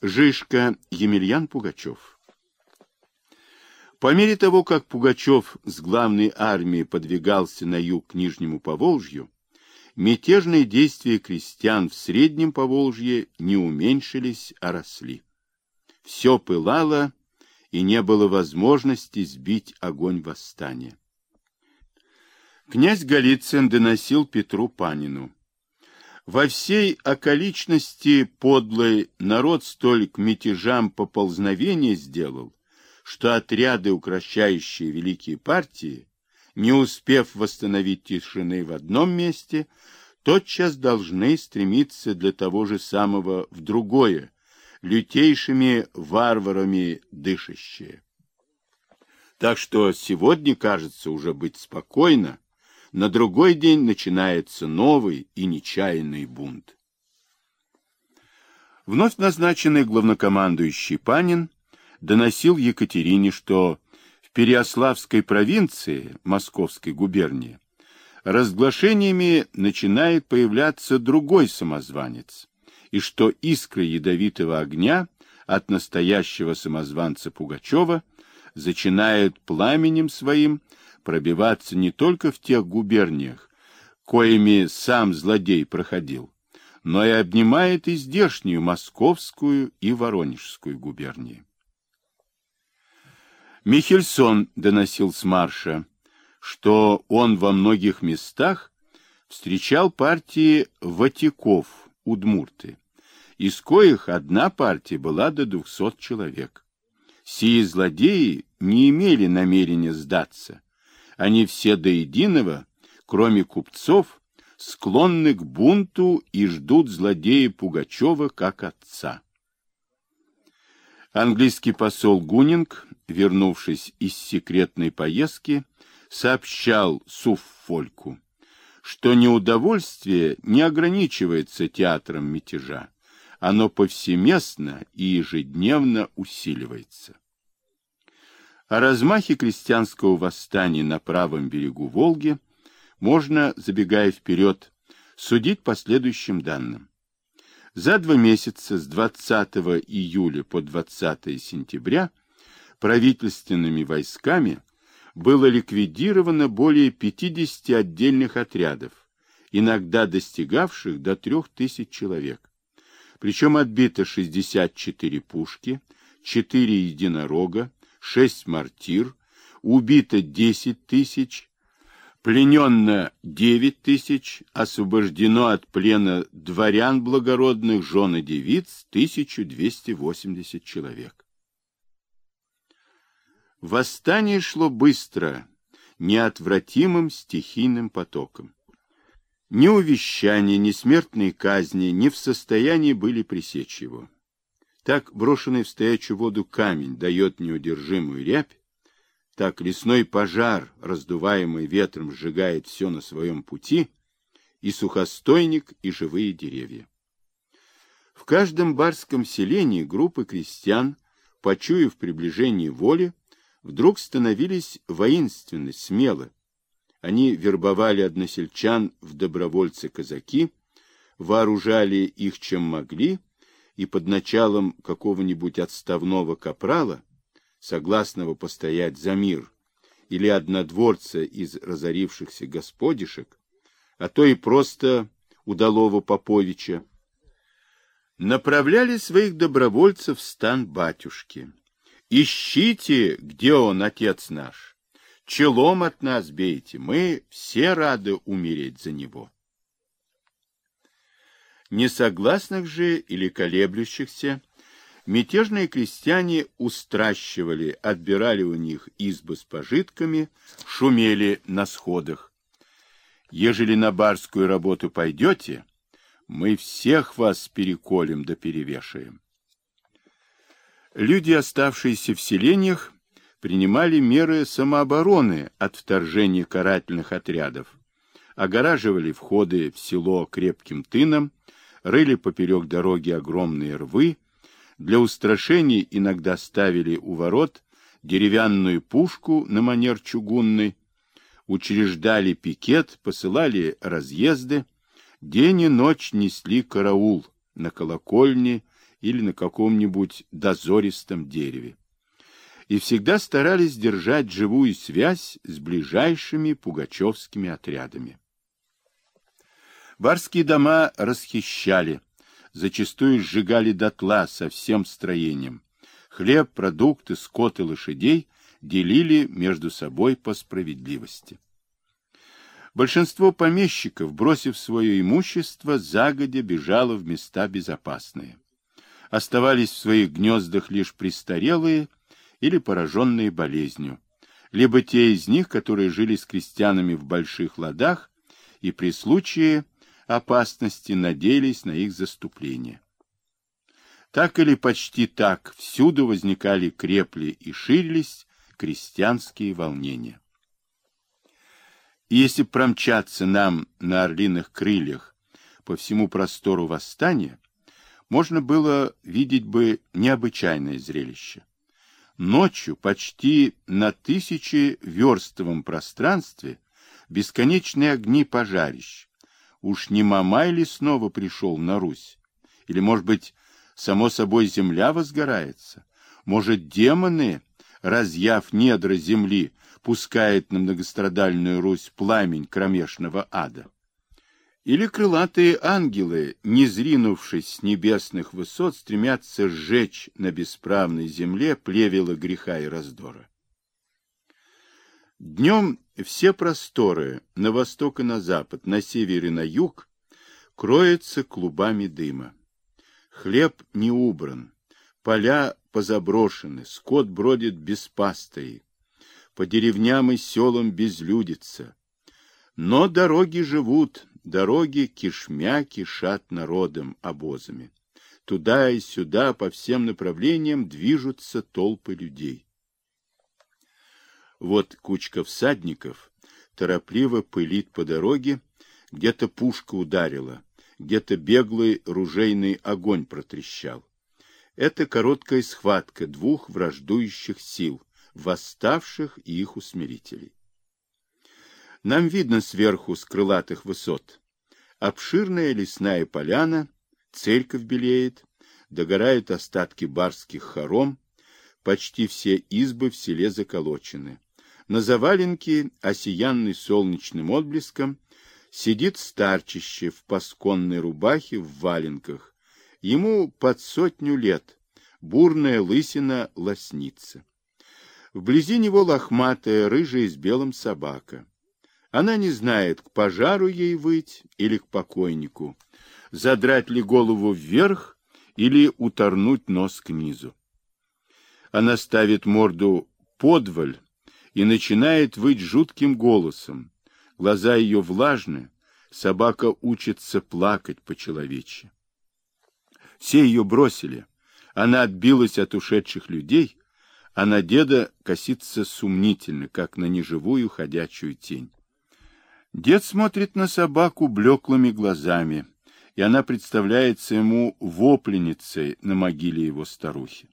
Жишка Емельян Пугачев По мере того, как Пугачев с главной армией подвигался на юг к Нижнему Поволжью, мятежные действия крестьян в Среднем Поволжье не уменьшились, а росли. Все пылало, и не было возможности сбить огонь восстания. Князь Голицын доносил Петру Панину. Во всей околичности подлый народ столь к мятежам поползновения сделал, что отряды, укращающие великие партии, не успев восстановить тишины в одном месте, тотчас должны стремиться для того же самого в другое, лютейшими варварами дышащие. Так что сегодня кажется уже быть спокойно, на другой день начинается новый и нечаянный бунт. Вновь назначенный главнокомандующий Панин доносил Екатерине, что в Переославской провинции Московской губернии разглашениями начинает появляться другой самозванец, и что искры ядовитого огня от настоящего самозванца Пугачева начинают пламенем своим пробиваться не только в тех губерниях, коими сам злодей проходил, но и обнимает и здешнюю Московскую и Воронежскую губернии. Михельсон доносил с марша, что он во многих местах встречал партии ватиков, удмурты, из коих одна партия была до двухсот человек. Сии злодеи не имели намерения сдаться, они все до единого, кроме купцов, склонны к бунту и ждут злодея Пугачева как отца. Английский посол Гунинг, вернувшись из секретной поездки, сообщал Суффольку, что неудовольствие не ограничивается театром мятежа, оно повсеместно и ежедневно усиливается. О размахе крестьянского восстания на правом берегу Волги можно, забегая вперед, судить по следующим данным. За два месяца с 20 июля по 20 сентября правительственными войсками было ликвидировано более 50 отдельных отрядов, иногда достигавших до 3000 человек. Причем отбито 64 пушки, 4 единорога, шесть мартир, убито десять тысяч, плененно девять тысяч, освобождено от плена дворян благородных, жен и девиц восемьдесят человек. Восстание шло быстро, неотвратимым стихийным потоком. Ни увещания, ни смертные казни не в состоянии были пресечь его. Так брошенный в стоячую воду камень дает неудержимую рябь, так лесной пожар, раздуваемый ветром, сжигает все на своем пути, и сухостойник, и живые деревья. В каждом барском селении группы крестьян, почуяв приближение воли, вдруг становились воинственны, смелы. Они вербовали односельчан в добровольцы-казаки, вооружали их чем могли и под началом какого-нибудь отставного капрала, согласного постоять за мир, или однодворца из разорившихся господишек, а то и просто удалого Поповича, направляли своих добровольцев в стан батюшки. «Ищите, где он, отец наш! Челом от нас бейте, мы все рады умереть за него!» Несогласных же или колеблющихся мятежные крестьяне устращивали, отбирали у них избы с пожитками, шумели на сходах. Ежели на барскую работу пойдете, мы всех вас переколем да перевешаем. Люди, оставшиеся в селениях, принимали меры самообороны от вторжения карательных отрядов, огораживали входы в село крепким тыном, рыли поперек дороги огромные рвы, для устрашения иногда ставили у ворот деревянную пушку на манер чугунный, учреждали пикет, посылали разъезды, день и ночь несли караул на колокольне или на каком-нибудь дозористом дереве. И всегда старались держать живую связь с ближайшими пугачевскими отрядами. Барские дома расхищали, зачастую сжигали дотла со всем строением. Хлеб, продукты, скот и лошадей делили между собой по справедливости. Большинство помещиков, бросив свое имущество, загодя бежало в места безопасные. Оставались в своих гнездах лишь престарелые или пораженные болезнью, либо те из них, которые жили с крестьянами в больших ладах и при случае опасности надеялись на их заступление. Так или почти так всюду возникали крепли и ширились крестьянские волнения. И если промчаться нам на орлиных крыльях по всему простору восстания, можно было видеть бы необычайное зрелище. Ночью почти на тысячи верстовом пространстве бесконечные огни пожарищ. Уж не Мамай ли снова пришел на Русь? Или, может быть, само собой земля возгорается? Может, демоны, разъяв недра земли, пускает на многострадальную Русь пламень кромешного ада? Или крылатые ангелы, не зринувшись с небесных высот, стремятся сжечь на бесправной земле плевела греха и раздора? Днем все просторы на восток и на запад, на север и на юг кроются клубами дыма. Хлеб не убран, поля позаброшены, скот бродит без пастырей, по деревням и селам безлюдится. Но дороги живут, дороги кишмя кишат народом, обозами. Туда и сюда по всем направлениям движутся толпы людей. Вот кучка всадников торопливо пылит по дороге, где-то пушка ударила, где-то беглый ружейный огонь протрещал. Это короткая схватка двух враждующих сил, восставших и их усмирителей. Нам видно сверху с крылатых высот. Обширная лесная поляна, церковь белеет, догорают остатки барских хором, почти все избы в селе заколочены. На заваленке, осиянный солнечным отблеском, сидит старчище в пасконной рубахе в валенках. Ему под сотню лет, бурная лысина лоснится. Вблизи него лохматая, рыжая с белым собака. Она не знает, к пожару ей выть или к покойнику, задрать ли голову вверх или уторнуть нос к низу. Она ставит морду подваль и начинает выть жутким голосом. Глаза ее влажны, собака учится плакать по-человечьи. Все ее бросили. Она отбилась от ушедших людей, а на деда косится сумнительно, как на неживую ходячую тень. Дед смотрит на собаку блеклыми глазами, и она представляется ему вопленницей на могиле его старухи.